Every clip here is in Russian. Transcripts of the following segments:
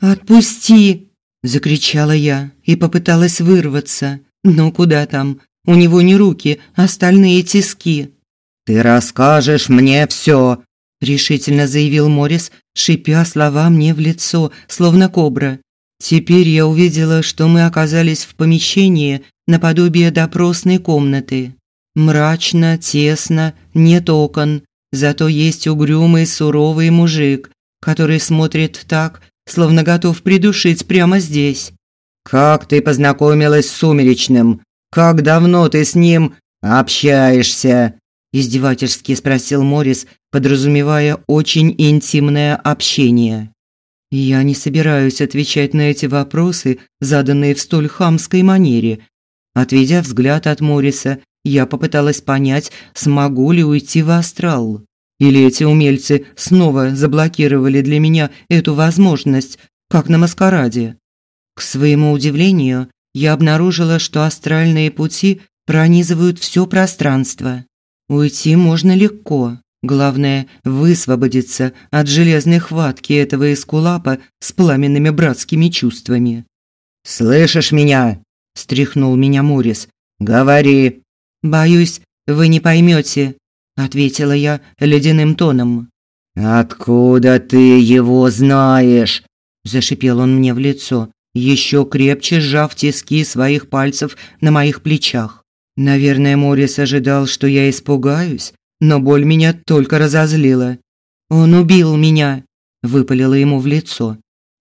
«Отпусти!» – закричала я и попыталась вырваться. Но куда там? У него не руки, а стальные тиски. «Ты расскажешь мне все!» – решительно заявил Морис, шипя слова мне в лицо, словно кобра. Теперь я увидела, что мы оказались в помещении наподобие допросной комнаты. Мрачно, тесно, нет окон, зато есть угрюмый, суровый мужик, который смотрит так, словно готов придушить прямо здесь. «Как ты познакомилась с Сумеречным? Как давно ты с ним общаешься?» издевательски спросил Морис, подразумевая очень интимное общение. Я не собираюсь отвечать на эти вопросы, заданные в столь хамской манере. Отведя взгляд от Мориса, я попыталась понять, смогу ли уйти в астрал. Или эти умельцы снова заблокировали для меня эту возможность, как на маскараде. К своему удивлению, я обнаружила, что астральные пути пронизывают все пространство. Уйти можно легко. Главное высвободиться от железной хватки этого эскулапа с пламенными братскими чувствами. Слышишь меня? встряхнул меня Морис. Говори. Боюсь, вы не поймете, ответила я ледяным тоном. Откуда ты его знаешь? зашипел он мне в лицо, еще крепче сжав тиски своих пальцев на моих плечах. Наверное, Морис ожидал, что я испугаюсь, но боль меня только разозлила. «Он убил меня!» – выпалила ему в лицо.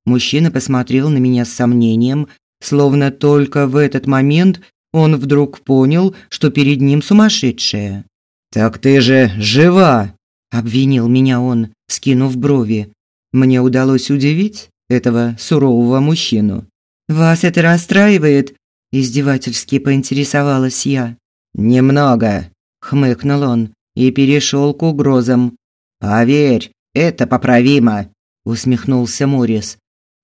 Мужчина посмотрел на меня с сомнением, словно только в этот момент он вдруг понял, что перед ним сумасшедшая. «Так ты же жива!» – обвинил меня он, скинув брови. Мне удалось удивить этого сурового мужчину. «Вас это расстраивает?» Издевательски поинтересовалась я. «Немного», – хмыкнул он и перешел к угрозам. «Поверь, это поправимо», – усмехнулся Морис.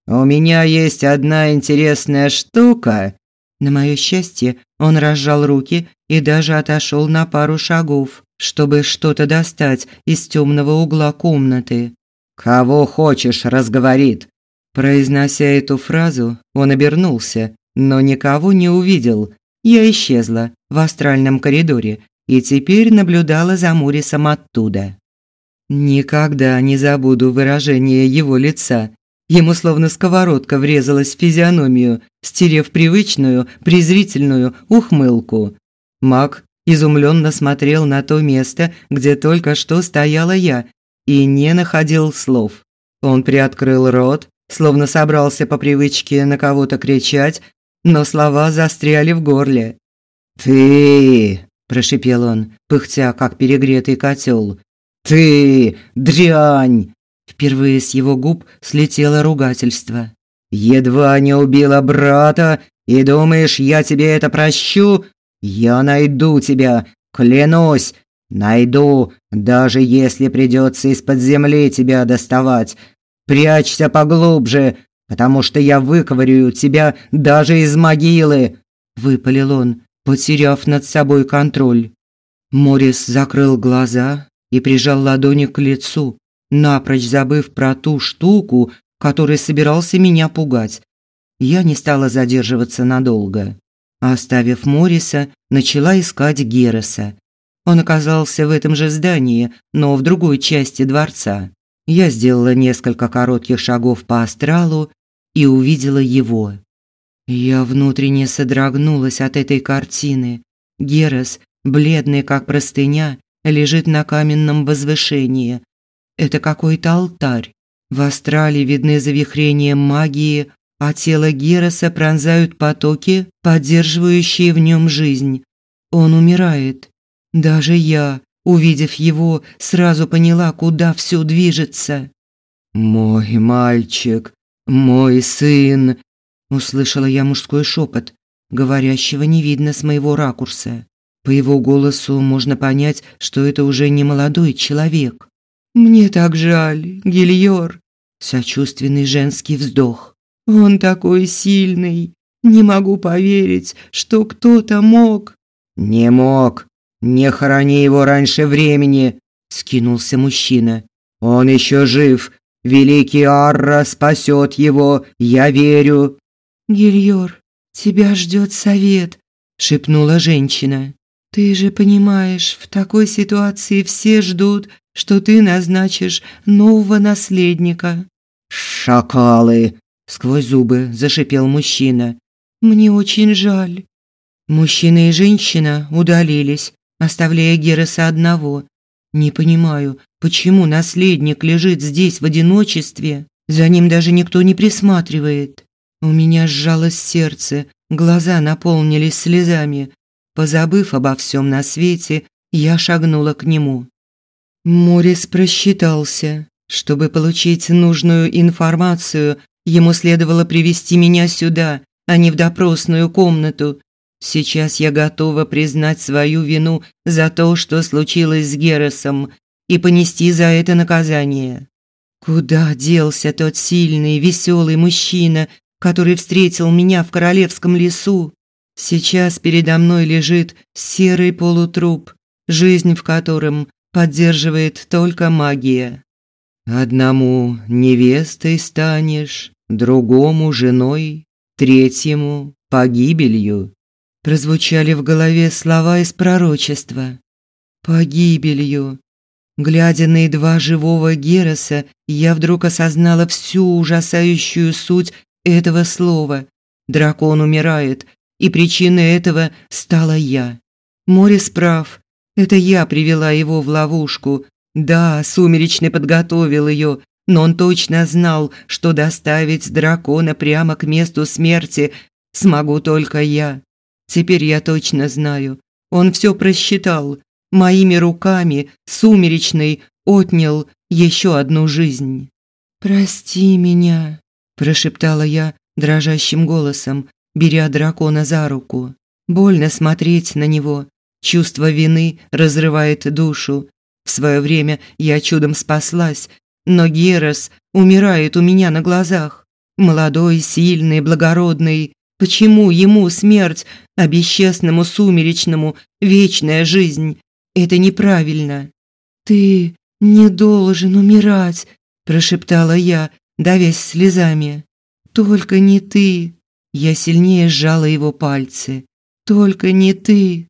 «У меня есть одна интересная штука». На мое счастье, он разжал руки и даже отошел на пару шагов, чтобы что-то достать из темного угла комнаты. «Кого хочешь, разговорит». Произнося эту фразу, он обернулся но никого не увидел. Я исчезла в астральном коридоре и теперь наблюдала за Морисом оттуда. Никогда не забуду выражение его лица. Ему словно сковородка врезалась в физиономию, стерев привычную, презрительную ухмылку. Маг изумленно смотрел на то место, где только что стояла я, и не находил слов. Он приоткрыл рот, словно собрался по привычке на кого-то кричать, но слова застряли в горле. «Ты!» – прошипел он, пыхтя, как перегретый котел. «Ты! Дрянь!» Впервые с его губ слетело ругательство. «Едва не убила брата, и думаешь, я тебе это прощу? Я найду тебя, клянусь, найду, даже если придется из-под земли тебя доставать. Прячься поглубже, потому что я выковырю тебя даже из могилы, выпалил он, потеряв над собой контроль. Морис закрыл глаза и прижал ладони к лицу, напрочь забыв про ту штуку, которой собирался меня пугать. Я не стала задерживаться надолго. Оставив Мориса, начала искать Гереса. Он оказался в этом же здании, но в другой части дворца. Я сделала несколько коротких шагов по астралу и увидела его. Я внутренне содрогнулась от этой картины. Герас, бледный как простыня, лежит на каменном возвышении. Это какой-то алтарь. В астрале видны завихрения магии, а тело Гераса пронзают потоки, поддерживающие в нем жизнь. Он умирает. Даже я, увидев его, сразу поняла, куда все движется. «Мой мальчик», «Мой сын!» – услышала я мужской шепот. Говорящего не видно с моего ракурса. По его голосу можно понять, что это уже не молодой человек. «Мне так жаль, Гильор!» – сочувственный женский вздох. «Он такой сильный! Не могу поверить, что кто-то мог...» «Не мог! Не хорони его раньше времени!» – скинулся мужчина. «Он еще жив, Великий Арра спасет его, я верю. Гильор, тебя ждет совет, шепнула женщина. Ты же понимаешь, в такой ситуации все ждут, что ты назначишь нового наследника. Шакалы, сквозь зубы зашипел мужчина. Мне очень жаль. Мужчина и женщина удалились, оставляя Гереса одного. Не понимаю, почему наследник лежит здесь в одиночестве, за ним даже никто не присматривает. У меня сжалось сердце, глаза наполнились слезами. Позабыв обо всем на свете, я шагнула к нему. Морис просчитался. Чтобы получить нужную информацию, ему следовало привести меня сюда, а не в допросную комнату. Сейчас я готова признать свою вину за то, что случилось с Геросом, и понести за это наказание. Куда делся тот сильный, веселый мужчина, который встретил меня в королевском лесу? Сейчас передо мной лежит серый полутруп, жизнь в котором поддерживает только магия. Одному невестой станешь, другому женой, третьему погибелью прозвучали в голове слова из пророчества. Погибелью. Глядя на едва живого Героса, я вдруг осознала всю ужасающую суть этого слова. Дракон умирает, и причиной этого стала я. Морис прав. Это я привела его в ловушку. Да, Сумеречный подготовил ее, но он точно знал, что доставить дракона прямо к месту смерти смогу только я. Теперь я точно знаю. Он все просчитал. Моими руками сумеречный отнял еще одну жизнь. «Прости меня», – прошептала я дрожащим голосом, беря дракона за руку. Больно смотреть на него. Чувство вины разрывает душу. В свое время я чудом спаслась, но Герас умирает у меня на глазах. Молодой, сильный, благородный, Почему ему смерть, а бесчестному сумеречному вечная жизнь? Это неправильно. Ты не должен умирать, прошептала я, давясь слезами. Только не ты. Я сильнее сжала его пальцы. Только не ты.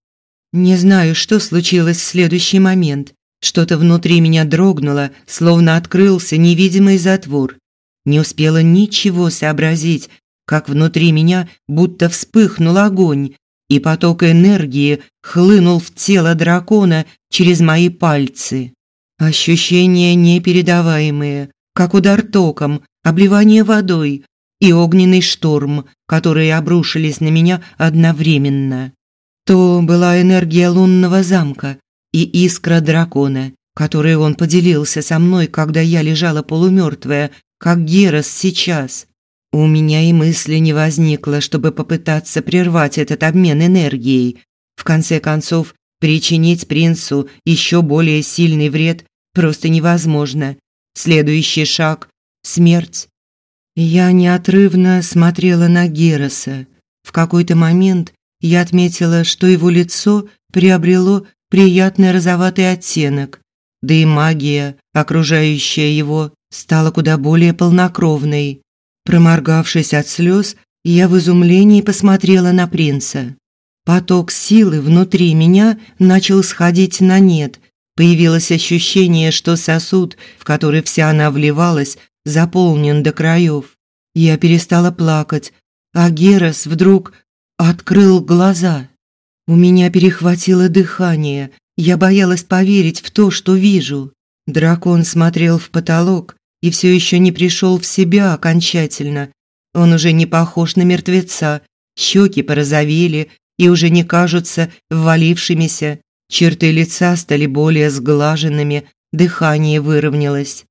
Не знаю, что случилось в следующий момент. Что-то внутри меня дрогнуло, словно открылся невидимый затвор. Не успела ничего сообразить, как внутри меня будто вспыхнул огонь, и поток энергии хлынул в тело дракона через мои пальцы. Ощущения непередаваемые, как удар током, обливание водой и огненный шторм, которые обрушились на меня одновременно. То была энергия лунного замка и искра дракона, которой он поделился со мной, когда я лежала полумертвая, как Герас сейчас. У меня и мысли не возникло, чтобы попытаться прервать этот обмен энергией. В конце концов, причинить принцу еще более сильный вред просто невозможно. Следующий шаг смерть. Я неотрывно смотрела на Героса. В какой-то момент я отметила, что его лицо приобрело приятный розоватый оттенок, да и магия, окружающая его, стала куда более полнокровной. Проморгавшись от слез, я в изумлении посмотрела на принца. Поток силы внутри меня начал сходить на нет. Появилось ощущение, что сосуд, в который вся она вливалась, заполнен до краев. Я перестала плакать, а Герас вдруг открыл глаза. У меня перехватило дыхание. Я боялась поверить в то, что вижу. Дракон смотрел в потолок, и все еще не пришел в себя окончательно. Он уже не похож на мертвеца, щеки порозовели и уже не кажутся ввалившимися, черты лица стали более сглаженными, дыхание выровнялось.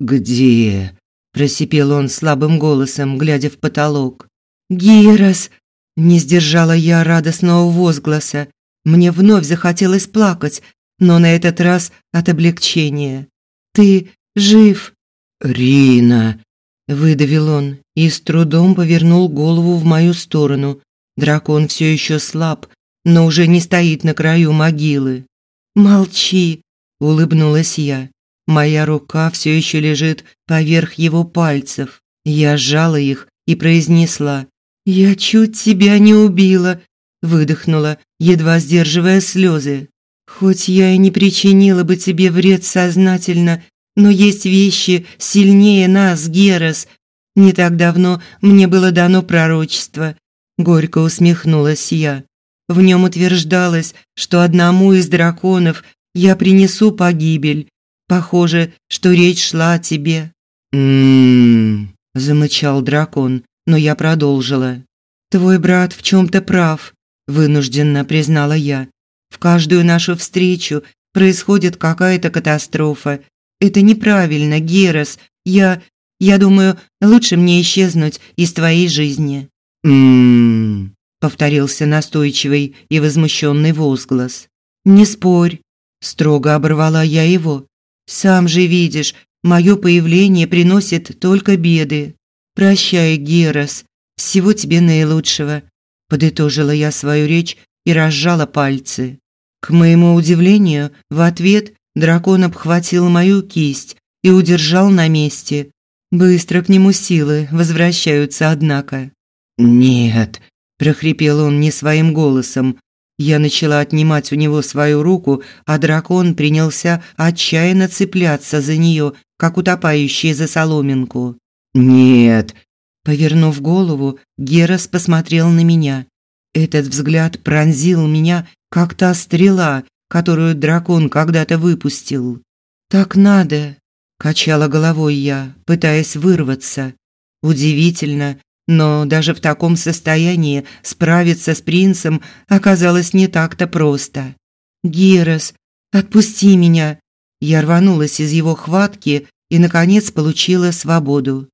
«Где?» – просипел он слабым голосом, глядя в потолок. «Гирос!» – не сдержала я радостного возгласа. Мне вновь захотелось плакать, но на этот раз от облегчения. «Ты жив!» «Рина!» – выдавил он и с трудом повернул голову в мою сторону. Дракон все еще слаб, но уже не стоит на краю могилы. «Молчи!» – улыбнулась я. Моя рука все еще лежит поверх его пальцев. Я сжала их и произнесла «Я чуть тебя не убила», выдохнула, едва сдерживая слезы. «Хоть я и не причинила бы тебе вред сознательно, но есть вещи сильнее нас, Герас. Не так давно мне было дано пророчество». Горько усмехнулась я. В нем утверждалось, что одному из драконов я принесу погибель. Похоже, что речь шла о тебе. М-м, замычал дракон, но я продолжила. Твой брат в чем то прав, вынужденно признала я. В каждую нашу встречу происходит какая-то катастрофа. Это неправильно, Герас. Я я думаю, лучше мне исчезнуть из твоей жизни. М-м, повторился настойчивый и возмущенный возглас. Не спорь, строго оборвала я его. Сам же видишь, мое появление приносит только беды. Прощай, Герас. Всего тебе наилучшего, подытожила я свою речь и разжала пальцы. К моему удивлению, в ответ дракон обхватил мою кисть и удержал на месте. Быстро к нему силы возвращаются, однако. Нет, прохрипел он не своим голосом. Я начала отнимать у него свою руку, а дракон принялся отчаянно цепляться за нее, как утопающий за соломинку. Нет, повернув голову, Герас посмотрел на меня. Этот взгляд пронзил меня, как та стрела, которую дракон когда-то выпустил. Так надо, качала головой я, пытаясь вырваться. Удивительно, но даже в таком состоянии справиться с принцем оказалось не так-то просто. «Герас, отпусти меня!» Я рванулась из его хватки и, наконец, получила свободу.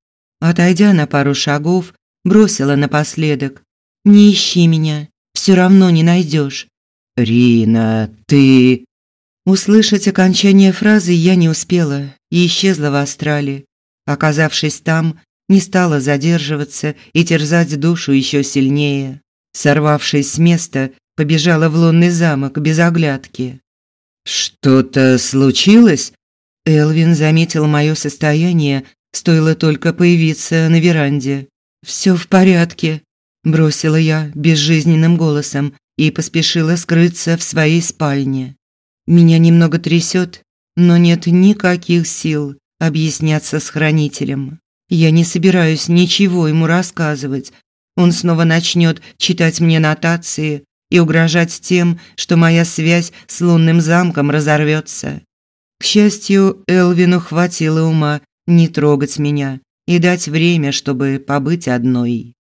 Отойдя на пару шагов, бросила напоследок. «Не ищи меня, все равно не найдешь». «Рина, ты...» Услышать окончание фразы я не успела и исчезла в астрале. Оказавшись там, не стала задерживаться и терзать душу еще сильнее. Сорвавшись с места, побежала в лунный замок без оглядки. «Что-то случилось?» Элвин заметил мое состояние, стоило только появиться на веранде. «Все в порядке», – бросила я безжизненным голосом и поспешила скрыться в своей спальне. Меня немного трясет, но нет никаких сил объясняться с хранителем. Я не собираюсь ничего ему рассказывать. Он снова начнет читать мне нотации и угрожать тем, что моя связь с лунным замком разорвется. К счастью, Элвину хватило ума не трогать меня и дать время, чтобы побыть одной.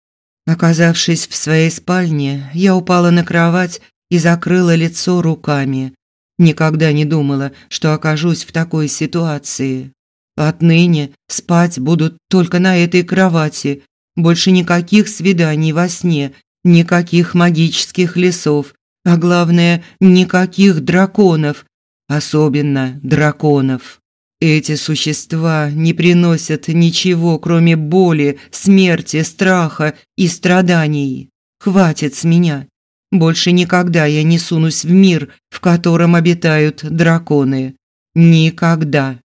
Оказавшись в своей спальне, я упала на кровать и закрыла лицо руками. Никогда не думала, что окажусь в такой ситуации. Отныне спать будут только на этой кровати. Больше никаких свиданий во сне, никаких магических лесов, а главное, никаких драконов, особенно драконов. Эти существа не приносят ничего, кроме боли, смерти, страха и страданий. Хватит с меня. Больше никогда я не сунусь в мир, в котором обитают драконы. Никогда.